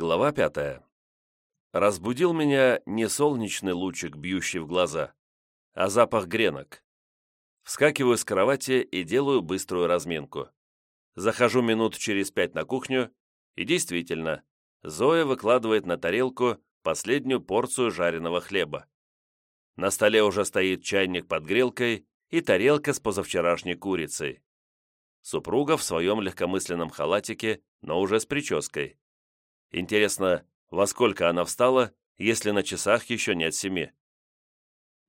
Глава пятая. Разбудил меня не солнечный лучик, бьющий в глаза, а запах гренок. Вскакиваю с кровати и делаю быструю разминку. Захожу минут через пять на кухню, и действительно, Зоя выкладывает на тарелку последнюю порцию жареного хлеба. На столе уже стоит чайник под грелкой и тарелка с позавчерашней курицей. Супруга в своем легкомысленном халатике, но уже с прической. Интересно, во сколько она встала, если на часах еще нет семи?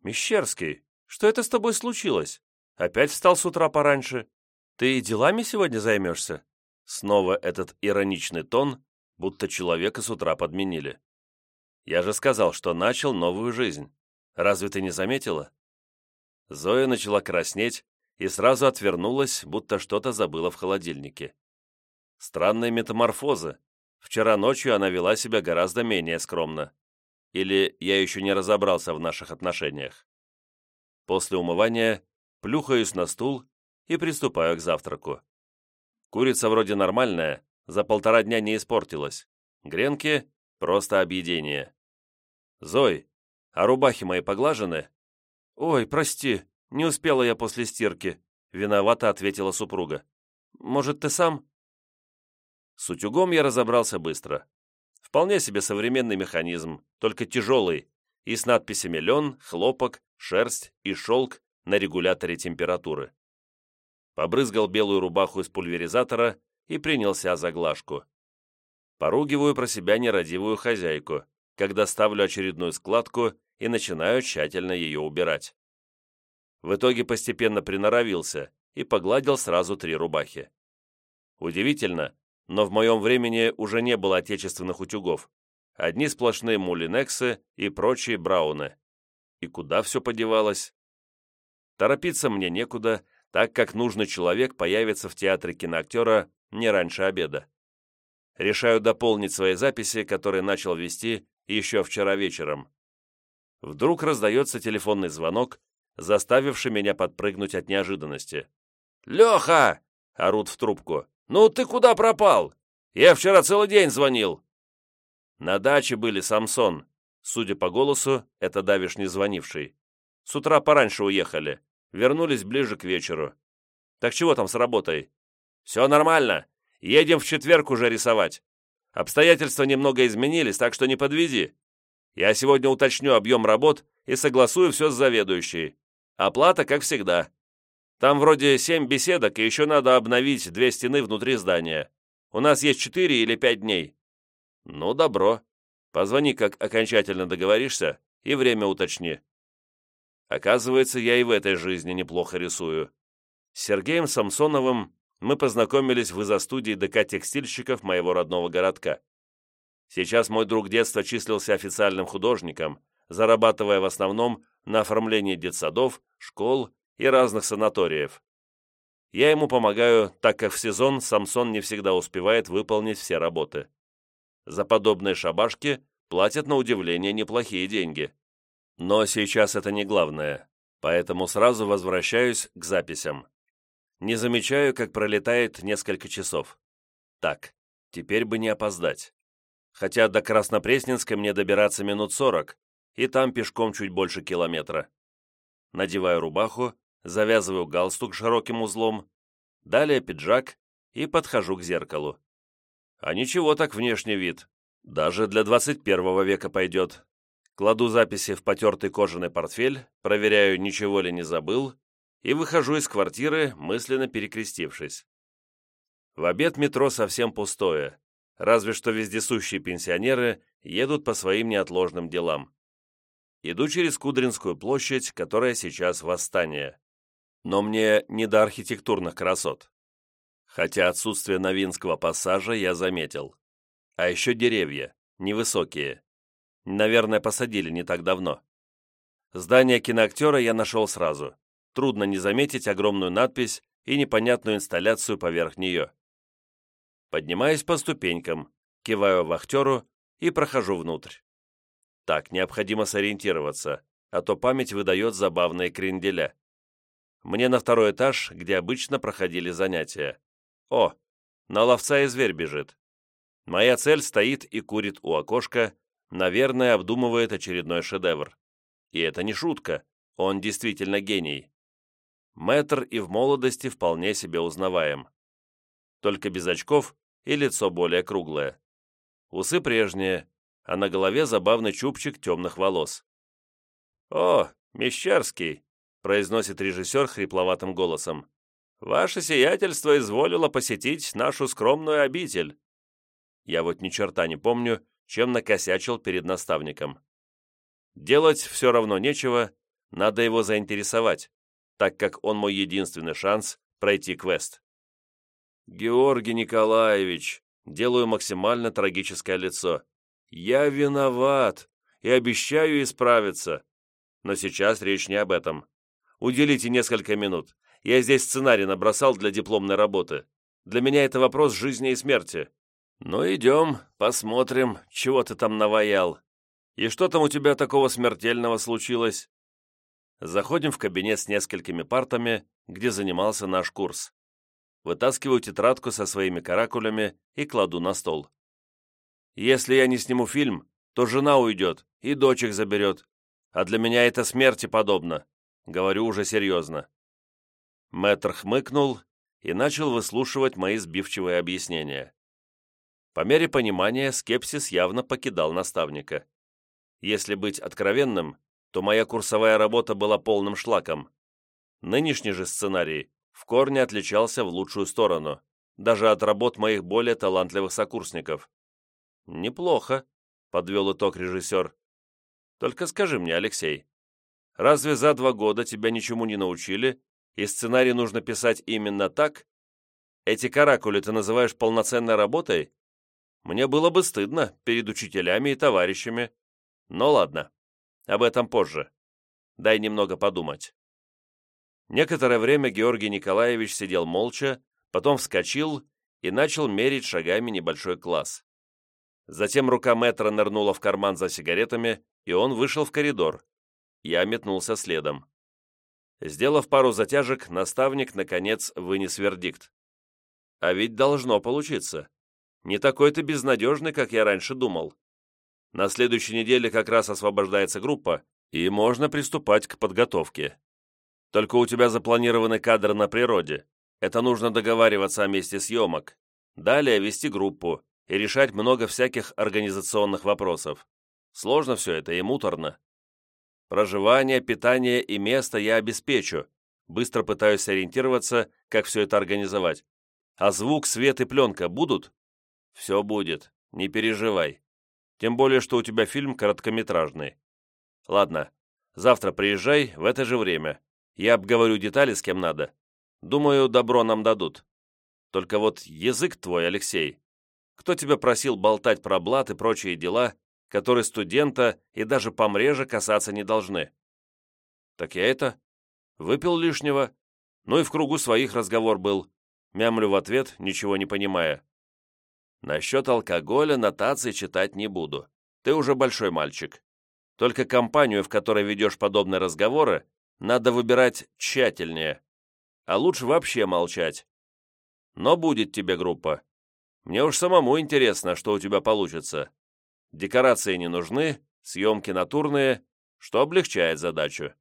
«Мещерский, что это с тобой случилось? Опять встал с утра пораньше? Ты делами сегодня займешься?» Снова этот ироничный тон, будто человека с утра подменили. «Я же сказал, что начал новую жизнь. Разве ты не заметила?» Зоя начала краснеть и сразу отвернулась, будто что-то забыла в холодильнике. Странные метаморфозы. Вчера ночью она вела себя гораздо менее скромно. Или я еще не разобрался в наших отношениях. После умывания плюхаюсь на стул и приступаю к завтраку. Курица вроде нормальная, за полтора дня не испортилась. Гренки — просто объедение. «Зой, а рубахи мои поглажены?» «Ой, прости, не успела я после стирки», — виновато ответила супруга. «Может, ты сам?» С утюгом я разобрался быстро. Вполне себе современный механизм, только тяжелый, и с надписями «лен», «хлопок», «шерсть» и «шелк» на регуляторе температуры. Побрызгал белую рубаху из пульверизатора и принялся за глажку. Поругиваю про себя нерадивую хозяйку, когда ставлю очередную складку и начинаю тщательно ее убирать. В итоге постепенно приноровился и погладил сразу три рубахи. Удивительно, но в моем времени уже не было отечественных утюгов. Одни сплошные мулинексы и прочие брауны. И куда все подевалось? Торопиться мне некуда, так как нужный человек появится в театре киноактера не раньше обеда. Решаю дополнить свои записи, которые начал вести еще вчера вечером. Вдруг раздается телефонный звонок, заставивший меня подпрыгнуть от неожиданности. «Леха!» — орут в трубку. «Ну ты куда пропал? Я вчера целый день звонил». На даче были Самсон. Судя по голосу, это давишний звонивший. С утра пораньше уехали. Вернулись ближе к вечеру. Так чего там с работой? Все нормально. Едем в четверг уже рисовать. Обстоятельства немного изменились, так что не подвези. Я сегодня уточню объем работ и согласую все с заведующей. Оплата, как всегда. Там вроде семь беседок, и еще надо обновить две стены внутри здания. У нас есть четыре или пять дней». «Ну, добро. Позвони, как окончательно договоришься, и время уточни». Оказывается, я и в этой жизни неплохо рисую. С Сергеем Самсоновым мы познакомились в изо-студии ДК текстильщиков моего родного городка. Сейчас мой друг детства числился официальным художником, зарабатывая в основном на оформлении детсадов, школ и разных санаториев. Я ему помогаю, так как в сезон Самсон не всегда успевает выполнить все работы. За подобные шабашки платят на удивление неплохие деньги. Но сейчас это не главное, поэтому сразу возвращаюсь к записям. Не замечаю, как пролетает несколько часов. Так, теперь бы не опоздать. Хотя до Краснопресненской мне добираться минут сорок, и там пешком чуть больше километра. Надеваю рубаху, завязываю галстук широким узлом, далее пиджак и подхожу к зеркалу. А ничего так внешний вид. Даже для 21 века пойдет. Кладу записи в потертый кожаный портфель, проверяю, ничего ли не забыл, и выхожу из квартиры, мысленно перекрестившись. В обед метро совсем пустое, разве что вездесущие пенсионеры едут по своим неотложным делам. Иду через Кудринскую площадь, которая сейчас восстание. Но мне не до архитектурных красот. Хотя отсутствие Новинского пассажа я заметил. А еще деревья, невысокие. Наверное, посадили не так давно. Здание киноактера я нашел сразу. Трудно не заметить огромную надпись и непонятную инсталляцию поверх нее. Поднимаюсь по ступенькам, киваю вахтеру и прохожу внутрь. Так, необходимо сориентироваться, а то память выдает забавные кренделя. Мне на второй этаж, где обычно проходили занятия. О, на ловца и зверь бежит. Моя цель стоит и курит у окошка, наверное, обдумывает очередной шедевр. И это не шутка, он действительно гений. Мэтр и в молодости вполне себе узнаваем. Только без очков и лицо более круглое. Усы прежние, а на голове забавный чубчик темных волос. «О, Мещерский!» — произносит режиссер хрипловатым голосом. «Ваше сиятельство изволило посетить нашу скромную обитель». Я вот ни черта не помню, чем накосячил перед наставником. Делать все равно нечего, надо его заинтересовать, так как он мой единственный шанс пройти квест. «Георгий Николаевич», делаю максимально трагическое лицо, «я виноват и обещаю исправиться. Но сейчас речь не об этом. Уделите несколько минут. Я здесь сценарий набросал для дипломной работы. Для меня это вопрос жизни и смерти. Ну, идем, посмотрим, чего ты там наваял. И что там у тебя такого смертельного случилось?» Заходим в кабинет с несколькими партами, где занимался наш курс. Вытаскиваю тетрадку со своими каракулями и кладу на стол. «Если я не сниму фильм, то жена уйдет и дочек заберет. А для меня это смерти подобно. Говорю уже серьезно. Мэтр хмыкнул и начал выслушивать мои сбивчивые объяснения. По мере понимания, скепсис явно покидал наставника. Если быть откровенным, то моя курсовая работа была полным шлаком. Нынешний же сценарий в корне отличался в лучшую сторону, даже от работ моих более талантливых сокурсников. «Неплохо», — подвел итог режиссер. Только скажи мне, Алексей, разве за два года тебя ничему не научили, и сценарий нужно писать именно так? Эти каракули ты называешь полноценной работой? Мне было бы стыдно перед учителями и товарищами. Но ладно, об этом позже. Дай немного подумать. Некоторое время Георгий Николаевич сидел молча, потом вскочил и начал мерить шагами небольшой класс. Затем рука мэтра нырнула в карман за сигаретами, и он вышел в коридор. Я метнулся следом. Сделав пару затяжек, наставник, наконец, вынес вердикт. А ведь должно получиться. Не такой ты безнадежный, как я раньше думал. На следующей неделе как раз освобождается группа, и можно приступать к подготовке. Только у тебя запланированы кадры на природе. Это нужно договариваться о месте съемок. Далее вести группу, и решать много всяких организационных вопросов. Сложно все это и муторно. Проживание, питание и место я обеспечу. Быстро пытаюсь ориентироваться, как все это организовать. А звук, свет и пленка будут? Все будет, не переживай. Тем более, что у тебя фильм короткометражный. Ладно, завтра приезжай в это же время. Я обговорю детали с кем надо. Думаю, добро нам дадут. Только вот язык твой, Алексей, кто тебя просил болтать про блат и прочие дела, которые студента и даже помреже касаться не должны? Так я это, выпил лишнего, ну и в кругу своих разговор был. Мямлю в ответ, ничего не понимая. Насчет алкоголя нотации читать не буду. Ты уже большой мальчик. Только компанию, в которой ведешь подобные разговоры, надо выбирать тщательнее. А лучше вообще молчать. Но будет тебе группа. Мне уж самому интересно, что у тебя получится. Декорации не нужны, съемки натурные, что облегчает задачу.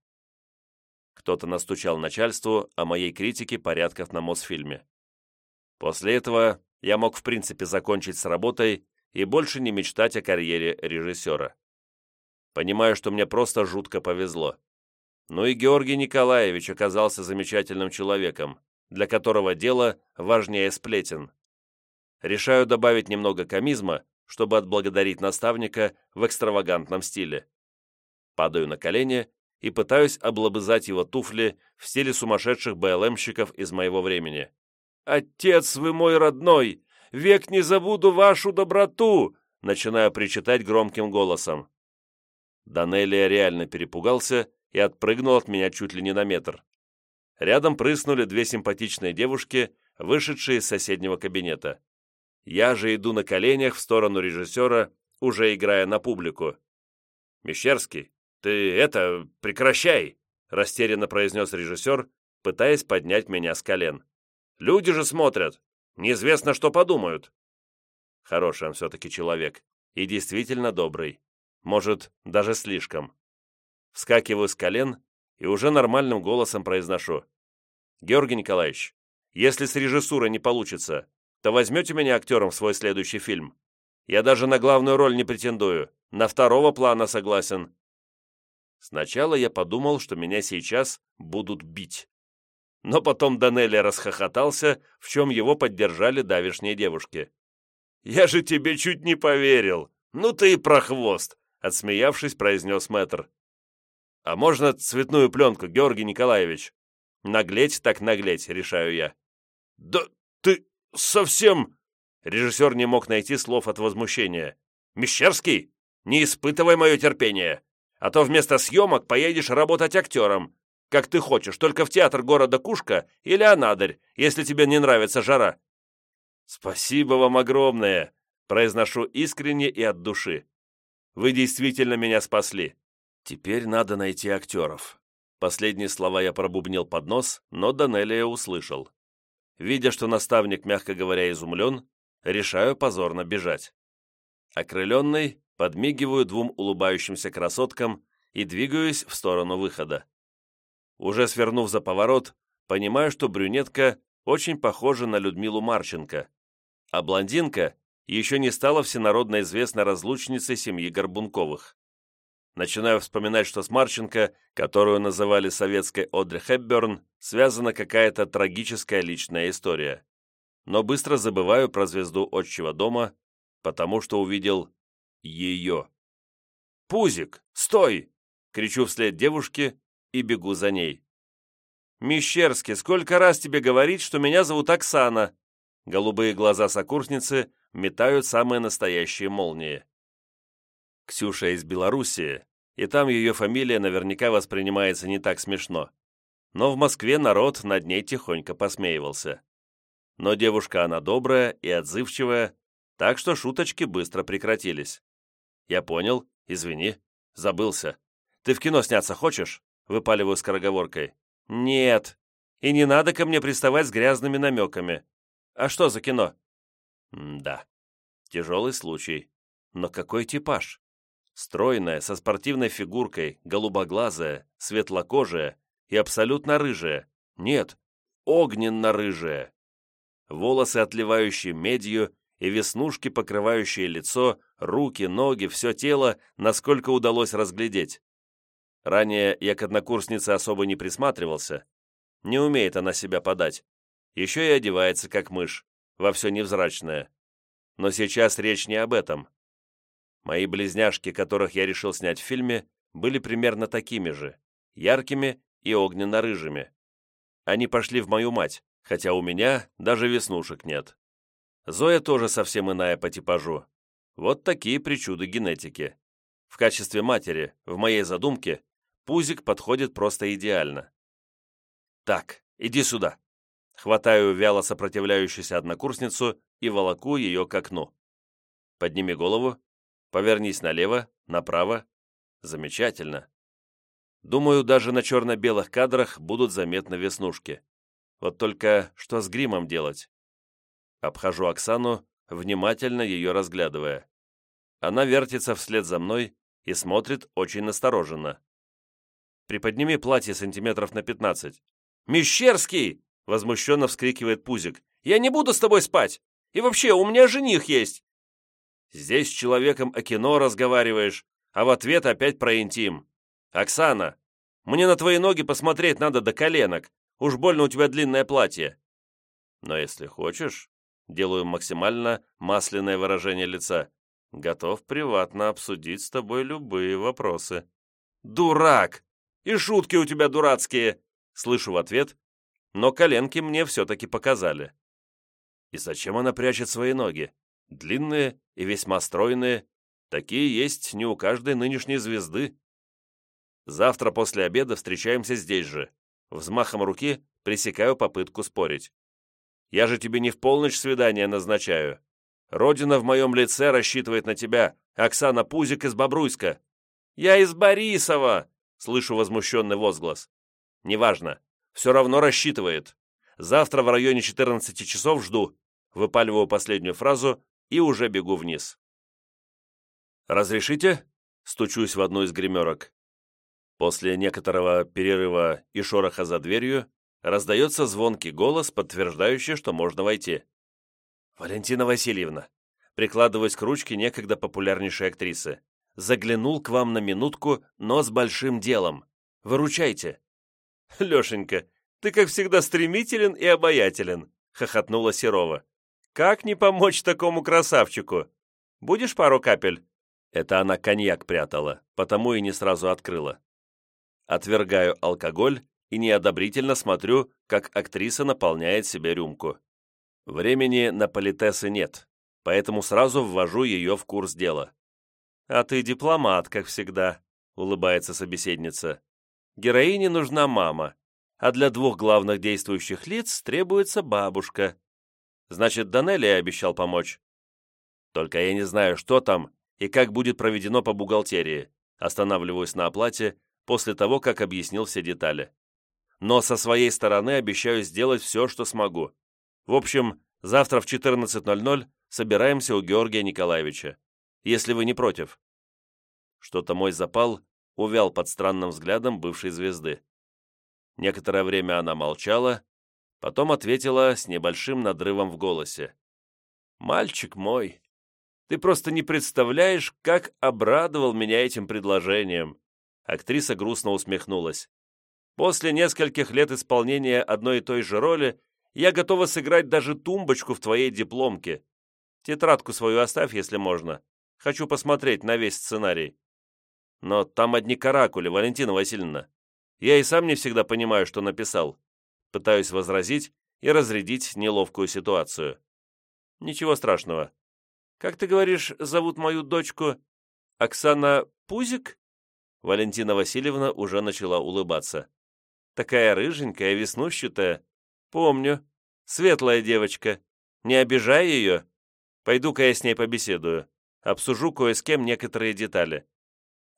Кто-то настучал начальству о моей критике порядков на Мосфильме. После этого я мог в принципе закончить с работой и больше не мечтать о карьере режиссера. Понимаю, что мне просто жутко повезло. Ну и Георгий Николаевич оказался замечательным человеком, для которого дело важнее сплетен. Решаю добавить немного комизма, чтобы отблагодарить наставника в экстравагантном стиле. Падаю на колени и пытаюсь облобызать его туфли в стиле сумасшедших БЛМщиков из моего времени. «Отец вы мой родной! Век не забуду вашу доброту!» начинаю причитать громким голосом. Данелия реально перепугался и отпрыгнул от меня чуть ли не на метр. Рядом прыснули две симпатичные девушки, вышедшие из соседнего кабинета. Я же иду на коленях в сторону режиссера, уже играя на публику. «Мещерский, ты это, прекращай!» растерянно произнес режиссер, пытаясь поднять меня с колен. «Люди же смотрят! Неизвестно, что подумают!» Хороший он все-таки человек. И действительно добрый. Может, даже слишком. Вскакиваю с колен и уже нормальным голосом произношу. «Георгий Николаевич, если с режиссурой не получится, то возьмете меня актером в свой следующий фильм? Я даже на главную роль не претендую, на второго плана согласен». Сначала я подумал, что меня сейчас будут бить. Но потом Данелли расхохотался, в чем его поддержали давишние девушки. «Я же тебе чуть не поверил! Ну ты и прохвост!» Отсмеявшись, произнес мэтр. «А можно цветную пленку, Георгий Николаевич?» «Наглеть так наглеть», — решаю я. «Да ты совсем...» Режиссер не мог найти слов от возмущения. «Мещерский, не испытывай мое терпение, а то вместо съемок поедешь работать актером, как ты хочешь, только в театр города Кушка или Анадырь, если тебе не нравится жара». «Спасибо вам огромное», — произношу искренне и от души. «Вы действительно меня спасли. Теперь надо найти актеров». Последние слова я пробубнил под нос, но Данелия услышал. Видя, что наставник, мягко говоря, изумлен, решаю позорно бежать. Окрыленный, подмигиваю двум улыбающимся красоткам и двигаюсь в сторону выхода. Уже свернув за поворот, понимаю, что брюнетка очень похожа на Людмилу Марченко, а блондинка еще не стала всенародно известной разлучницей семьи Горбунковых. Начинаю вспоминать, что с Марченко, которую называли советской Одри Хепберн, связана какая-то трагическая личная история. Но быстро забываю про звезду отчего дома, потому что увидел ее. «Пузик, стой!» — кричу вслед девушке и бегу за ней. «Мещерский, сколько раз тебе говорить, что меня зовут Оксана?» Голубые глаза сокурсницы метают самые настоящие молнии. Ксюша из Белоруссии, и там ее фамилия наверняка воспринимается не так смешно. Но в Москве народ над ней тихонько посмеивался. Но девушка она добрая и отзывчивая, так что шуточки быстро прекратились. Я понял, извини, забылся. Ты в кино сняться хочешь? Выпаливаю скороговоркой. Нет. И не надо ко мне приставать с грязными намеками. А что за кино? М да. Тяжелый случай. Но какой типаж? Стройная, со спортивной фигуркой, голубоглазая, светлокожая и абсолютно рыжая. Нет, огненно-рыжая. Волосы, отливающие медью, и веснушки, покрывающие лицо, руки, ноги, все тело, насколько удалось разглядеть. Ранее я к однокурснице особо не присматривался. Не умеет она себя подать. Еще и одевается, как мышь, во все невзрачное. Но сейчас речь не об этом. Мои близняшки, которых я решил снять в фильме, были примерно такими же, яркими и огненно-рыжими. Они пошли в мою мать, хотя у меня даже веснушек нет. Зоя тоже совсем иная по типажу. Вот такие причуды генетики. В качестве матери, в моей задумке, Пузик подходит просто идеально. «Так, иди сюда!» Хватаю вяло сопротивляющуюся однокурсницу и волоку ее к окну. «Подними голову, повернись налево, направо. Замечательно. Думаю, даже на черно-белых кадрах будут заметны веснушки. Вот только что с гримом делать?» Обхожу Оксану, внимательно ее разглядывая. Она вертится вслед за мной и смотрит очень настороженно. Приподними платье сантиметров на пятнадцать». «Мещерский!» — возмущенно вскрикивает Пузик. «Я не буду с тобой спать! И вообще, у меня жених есть!» Здесь с человеком о кино разговариваешь, а в ответ опять про интим. «Оксана, мне на твои ноги посмотреть надо до коленок. Уж больно у тебя длинное платье». «Но если хочешь...» Делаю максимально масляное выражение лица. «Готов приватно обсудить с тобой любые вопросы». «Дурак!» И шутки у тебя дурацкие!» Слышу в ответ, но коленки мне все-таки показали. И зачем она прячет свои ноги? Длинные и весьма стройные. Такие есть не у каждой нынешней звезды. Завтра после обеда встречаемся здесь же. Взмахом руки пресекаю попытку спорить. Я же тебе не в полночь свидания назначаю. Родина в моем лице рассчитывает на тебя, Оксана Пузик из Бобруйска. Я из Борисова, Слышу возмущенный возглас. «Неважно. Все равно рассчитывает. Завтра в районе 14 часов жду». Выпаливаю последнюю фразу и уже бегу вниз. «Разрешите?» — стучусь в одну из гримерок. После некоторого перерыва и шороха за дверью раздается звонкий голос, подтверждающий, что можно войти. «Валентина Васильевна, прикладываясь к ручке некогда популярнейшей актрисы, заглянул к вам на минутку, но с большим делом. Выручайте». «Лешенька, ты, как всегда, стремителен и обаятелен», — хохотнула Серова. «Как не помочь такому красавчику? Будешь пару капель?» Это она коньяк прятала, потому и не сразу открыла. Отвергаю алкоголь и неодобрительно смотрю, как актриса наполняет себе рюмку. Времени на политесы нет, поэтому сразу ввожу ее в курс дела. «А ты дипломат, как всегда», — улыбается собеседница. «Героине нужна мама, а для двух главных действующих лиц требуется бабушка. Значит, Данелли обещал помочь. Только я не знаю, что там и как будет проведено по бухгалтерии. Останавливаюсь на оплате после того, как объяснил все детали. Но со своей стороны обещаю сделать все, что смогу. В общем, завтра в 14.00 собираемся у Георгия Николаевича, если вы не против. Что-то мой запал увял под странным взглядом бывшей звезды. Некоторое время она молчала, потом ответила с небольшим надрывом в голосе. «Мальчик мой, ты просто не представляешь, как обрадовал меня этим предложением. Актриса грустно усмехнулась. «После нескольких лет исполнения одной и той же роли я готова сыграть даже тумбочку в твоей дипломке. Тетрадку свою оставь, если можно. Хочу посмотреть на весь сценарий». «Но там одни каракули, Валентина Васильевна. Я и сам не всегда понимаю, что написал. Пытаюсь возразить и разрядить неловкую ситуацию. Ничего страшного. Как ты говоришь, зовут мою дочку Оксана Пузик? Валентина Васильевна уже начала улыбаться. «Такая рыженькая, веснущатая. Помню. Светлая девочка. Не обижай ее. Пойду-ка я с ней побеседую. Обсужу кое с кем некоторые детали.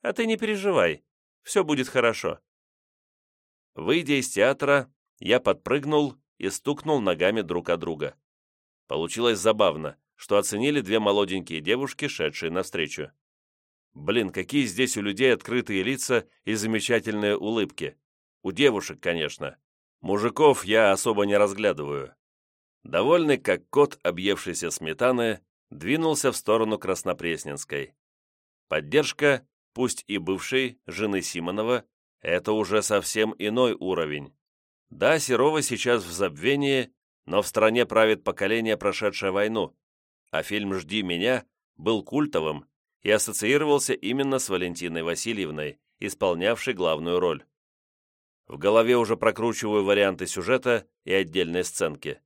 А ты не переживай. Все будет хорошо». Выйдя из театра, я подпрыгнул и стукнул ногами друг о друга. Получилось забавно, что оценили две молоденькие девушки, шедшие навстречу. Блин, какие здесь у людей открытые лица и замечательные улыбки. У девушек, конечно. Мужиков я особо не разглядываю. Довольный, как кот, объевшийся сметаны, двинулся в сторону Краснопресненской. Поддержка, пусть и бывшей, жены Симонова, это уже совсем иной уровень. Да, Серова сейчас в забвении, но в стране правит поколение, прошедшее войну, а фильм «Жди меня» был культовым и ассоциировался именно с Валентиной Васильевной, исполнявшей главную роль. В голове уже прокручиваю варианты сюжета и отдельные сценки.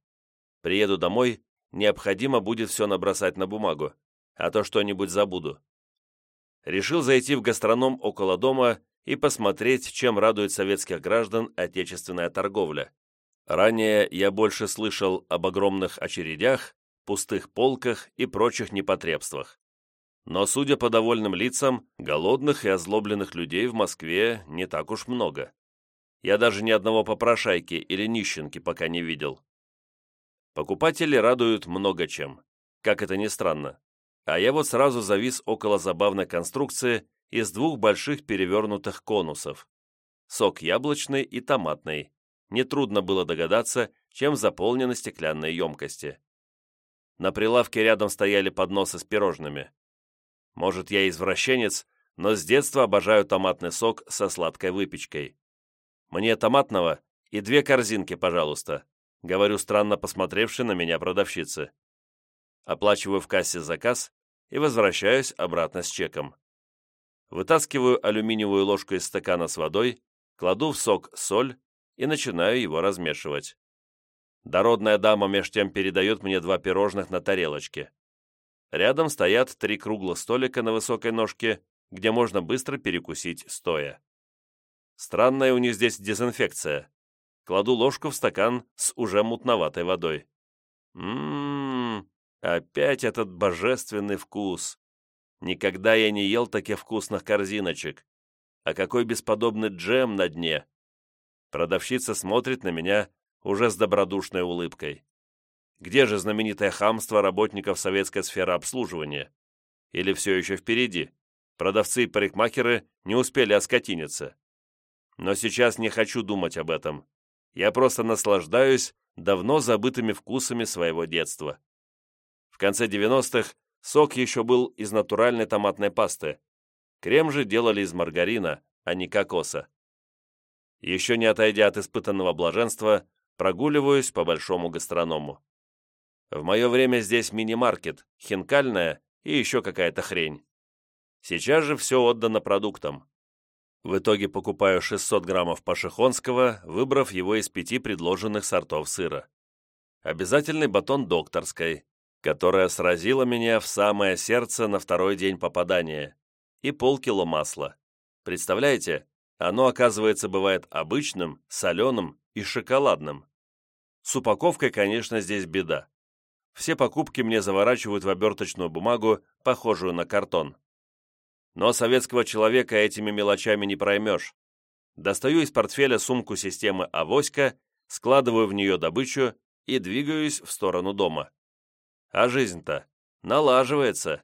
Приеду домой, необходимо будет все набросать на бумагу, а то что-нибудь забуду. Решил зайти в гастроном около дома и посмотреть, чем радует советских граждан отечественная торговля. Ранее я больше слышал об огромных очередях, пустых полках и прочих непотребствах. Но, судя по довольным лицам, голодных и озлобленных людей в Москве не так уж много. Я даже ни одного попрошайки или нищенки пока не видел. Покупатели радуют много чем, как это ни странно. А я вот сразу завис около забавной конструкции из двух больших перевернутых конусов. Сок яблочный и томатный. Нетрудно было догадаться, чем заполнены стеклянные емкости. На прилавке рядом стояли подносы с пирожными. Может, я извращенец, но с детства обожаю томатный сок со сладкой выпечкой. Мне томатного и две корзинки, пожалуйста, говорю странно посмотревшей на меня продавщице. Оплачиваю в кассе заказ и возвращаюсь обратно с чеком. Вытаскиваю алюминиевую ложку из стакана с водой, кладу в сок соль и начинаю его размешивать. Дородная дама меж тем передает мне два пирожных на тарелочке. Рядом стоят три круглых столика на высокой ножке, где можно быстро перекусить стоя. Странная у них здесь дезинфекция. Кладу ложку в стакан с уже мутноватой водой. Ммм, опять этот божественный вкус. Никогда я не ел таких вкусных корзиночек. А какой бесподобный джем на дне. Продавщица смотрит на меня уже с добродушной улыбкой. Где же знаменитое хамство работников советской сферы обслуживания? Или все еще впереди? Продавцы и парикмахеры не успели оскотиниться. Но сейчас не хочу думать об этом. Я просто наслаждаюсь давно забытыми вкусами своего детства. В конце 90-х сок еще был из натуральной томатной пасты. Крем же делали из маргарина, а не кокоса. Еще не отойдя от испытанного блаженства, прогуливаюсь по большому гастроному. В мое время здесь мини-маркет, хинкальная и еще какая-то хрень. Сейчас же все отдано продуктам. В итоге покупаю 600 граммов пашихонского, выбрав его из пяти предложенных сортов сыра. Обязательный батон докторской, которая сразила меня в самое сердце на второй день попадания, и полкило масла. Представляете, оно, оказывается, бывает обычным, соленым и шоколадным. С упаковкой, конечно, здесь беда. Все покупки мне заворачивают в оберточную бумагу, похожую на картон. Но советского человека этими мелочами не проймешь. Достаю из портфеля сумку системы «Авоська», складываю в нее добычу и двигаюсь в сторону дома. А жизнь-то налаживается.